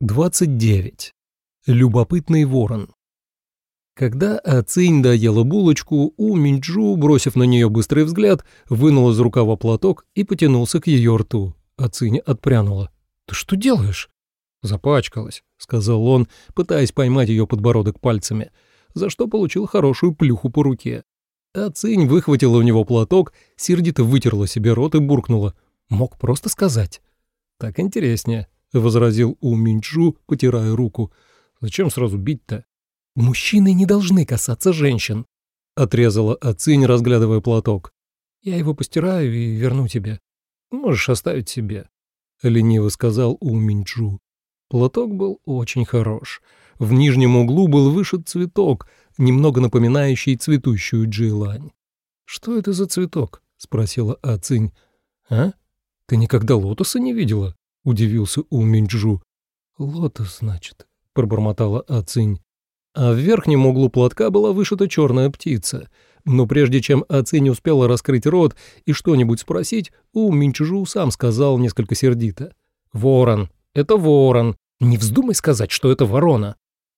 29. Любопытный ворон. Когда Ацинь доела булочку, У Минджу, бросив на нее быстрый взгляд, вынул из рукава платок и потянулся к ее рту. Ацинь отпрянула. «Ты что делаешь?» «Запачкалась», — сказал он, пытаясь поймать ее подбородок пальцами, за что получил хорошую плюху по руке. Ацинь выхватила у него платок, сердито вытерла себе рот и буркнула. «Мог просто сказать». «Так интереснее», — возразил У Минчжу, потирая руку. «Зачем сразу бить-то?» «Мужчины не должны касаться женщин», — отрезала Ацинь, разглядывая платок. «Я его постираю и верну тебе. Можешь оставить себе», — лениво сказал У Минчжу. Платок был очень хорош. В нижнем углу был вышит цветок, немного напоминающий цветущую джилань. «Что это за цветок?» — спросила Ацинь. «А? Ты никогда лотоса не видела?» — удивился У Минджу. «Лотос, значит», — пробормотала Ацинь. А в верхнем углу платка была вышита черная птица. Но прежде чем Ацинь успела раскрыть рот и что-нибудь спросить, У Минчжу сам сказал несколько сердито. «Ворон! Это ворон! Не вздумай сказать, что это ворона!»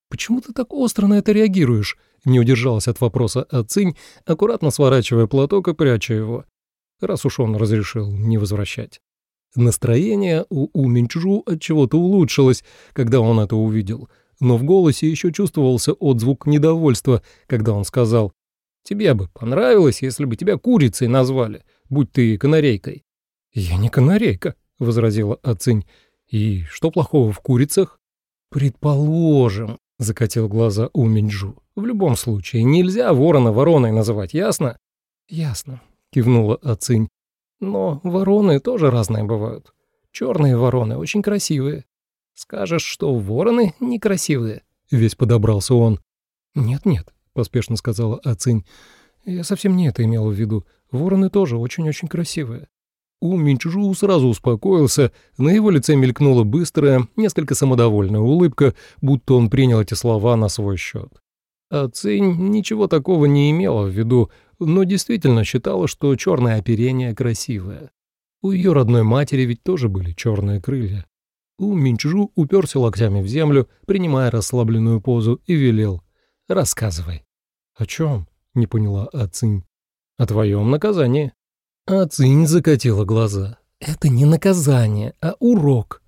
«Почему ты так остро на это реагируешь?» Не удержалась от вопроса Ацинь, аккуратно сворачивая платок и пряча его, раз уж он разрешил не возвращать. Настроение у У Минчжу от чего-то улучшилось, когда он это увидел, но в голосе еще чувствовался отзвук недовольства, когда он сказал «Тебе бы понравилось, если бы тебя курицей назвали, будь ты канарейкой». «Я не канарейка», — возразила Ацинь. «И что плохого в курицах?» «Предположим», — закатил глаза У Минджу. «В любом случае, нельзя ворона вороной называть, ясно?» «Ясно», — кивнула Ацинь. Но вороны тоже разные бывают. Черные вороны очень красивые. Скажешь, что вороны некрасивые?» Весь подобрался он. «Нет-нет», — поспешно сказала Ацинь. «Я совсем не это имела в виду. Вороны тоже очень-очень красивые». У Минчжу сразу успокоился, на его лице мелькнула быстрая, несколько самодовольная улыбка, будто он принял эти слова на свой счет. А Цинь ничего такого не имела в виду, но действительно считала, что черное оперение красивое. У ее родной матери ведь тоже были черные крылья. У Минчжу уперся локтями в землю, принимая расслабленную позу, и велел. «Рассказывай». «О чем?» — не поняла Ацинь. «О твоем наказании». Ацинь закатила глаза. «Это не наказание, а урок».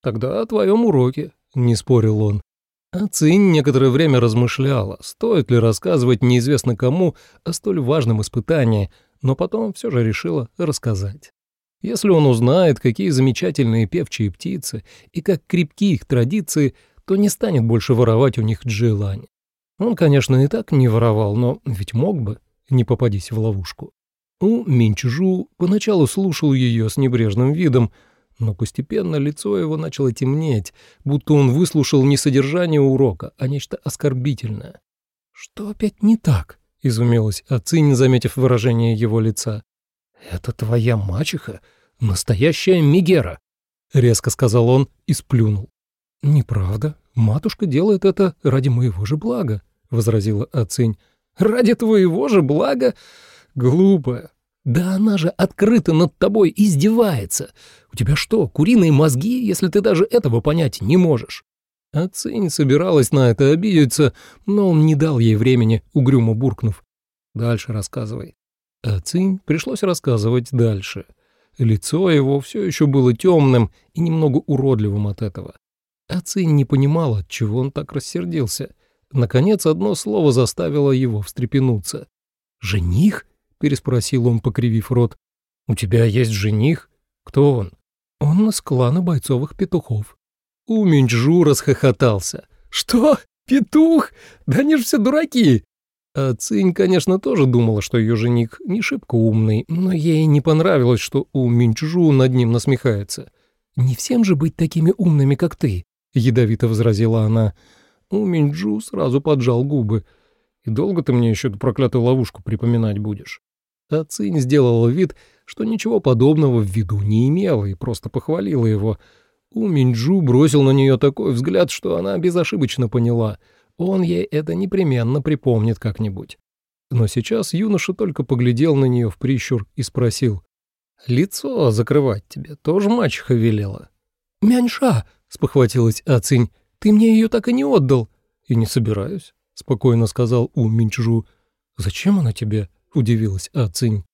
«Тогда о твоем уроке», — не спорил он. А Цинь некоторое время размышляла, стоит ли рассказывать неизвестно кому о столь важном испытании, но потом все же решила рассказать. Если он узнает, какие замечательные певчие птицы и как крепки их традиции, то не станет больше воровать у них джилань. Он, конечно, и так не воровал, но ведь мог бы, не попадись в ловушку. У Минчжу поначалу слушал ее с небрежным видом, но постепенно лицо его начало темнеть, будто он выслушал не содержание урока, а нечто оскорбительное. «Что опять не так?» — изумилась Ацинь, заметив выражение его лица. «Это твоя мачеха? Настоящая Мигера!» — резко сказал он и сплюнул. «Неправда. Матушка делает это ради моего же блага», — возразила Ацинь. «Ради твоего же блага? Глупая, да она же открыто над тобой издевается. У тебя что, куриные мозги, если ты даже этого понять не можешь?» А Цинь собиралась на это обидеться, но он не дал ей времени, угрюмо буркнув. «Дальше рассказывай». А Цинь пришлось рассказывать дальше. Лицо его все еще было темным и немного уродливым от этого. А Цинь не понимала, чего он так рассердился. Наконец, одно слово заставило его встрепенуться. «Жених?» — переспросил он, покривив рот. «У тебя есть жених? Кто он?» «Он из клана бойцовых петухов». У Минджу расхохотался. «Что? Петух? Да они же все дураки!» А Цинь, конечно, тоже думала, что ее жених не шибко умный, но ей не понравилось, что у Минчжу над ним насмехается. «Не всем же быть такими умными, как ты», — ядовито возразила она. У Минджу сразу поджал губы. «И долго ты мне еще эту проклятую ловушку припоминать будешь?» А Цинь сделала вид, что ничего подобного в виду не имела и просто похвалила его. У Минджу бросил на нее такой взгляд, что она безошибочно поняла. Он ей это непременно припомнит как-нибудь. Но сейчас юноша только поглядел на нее в прищур и спросил. «Лицо закрывать тебе тоже мачеха велела?» «Мяньша!» — спохватилась Ацинь. «Ты мне ее так и не отдал». «И не собираюсь», — спокойно сказал У Минчжу. «Зачем она тебе?» — удивилась Ацинь.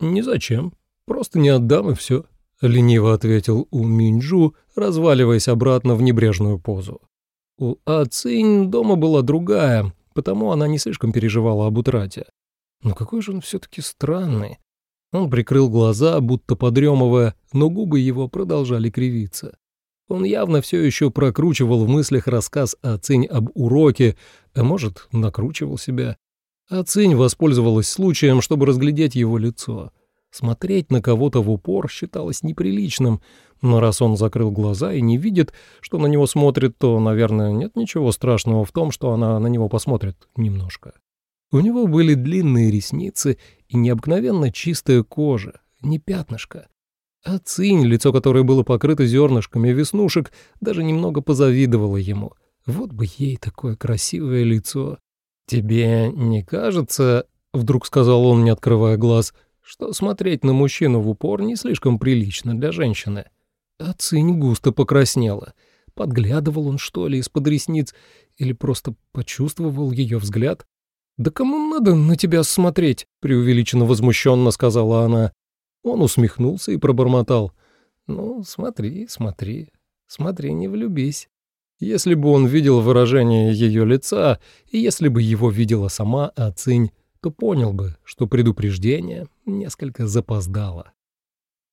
«Не зачем. Просто не отдам и все», — лениво ответил У Минджу, разваливаясь обратно в небрежную позу. У Ацинь дома была другая, потому она не слишком переживала об утрате. Но какой же он все-таки странный. Он прикрыл глаза, будто подремывая, но губы его продолжали кривиться. Он явно все еще прокручивал в мыслях рассказ о Цинь об уроке, а может, накручивал себя. А Цинь воспользовалась случаем, чтобы разглядеть его лицо. Смотреть на кого-то в упор считалось неприличным, но раз он закрыл глаза и не видит, что на него смотрит, то, наверное, нет ничего страшного в том, что она на него посмотрит немножко. У него были длинные ресницы и необыкновенно чистая кожа, не пятнышко. А цинь, лицо которой было покрыто зернышками веснушек, даже немного позавидовала ему. Вот бы ей такое красивое лицо. «Тебе не кажется, — вдруг сказал он, не открывая глаз, — что смотреть на мужчину в упор не слишком прилично для женщины?» А цинь густо покраснела. Подглядывал он, что ли, из-под ресниц, или просто почувствовал ее взгляд? «Да кому надо на тебя смотреть?» — преувеличенно возмущенно сказала она. Он усмехнулся и пробормотал. «Ну, смотри, смотри, смотри, не влюбись». Если бы он видел выражение ее лица, и если бы его видела сама Ацинь, то понял бы, что предупреждение несколько запоздало.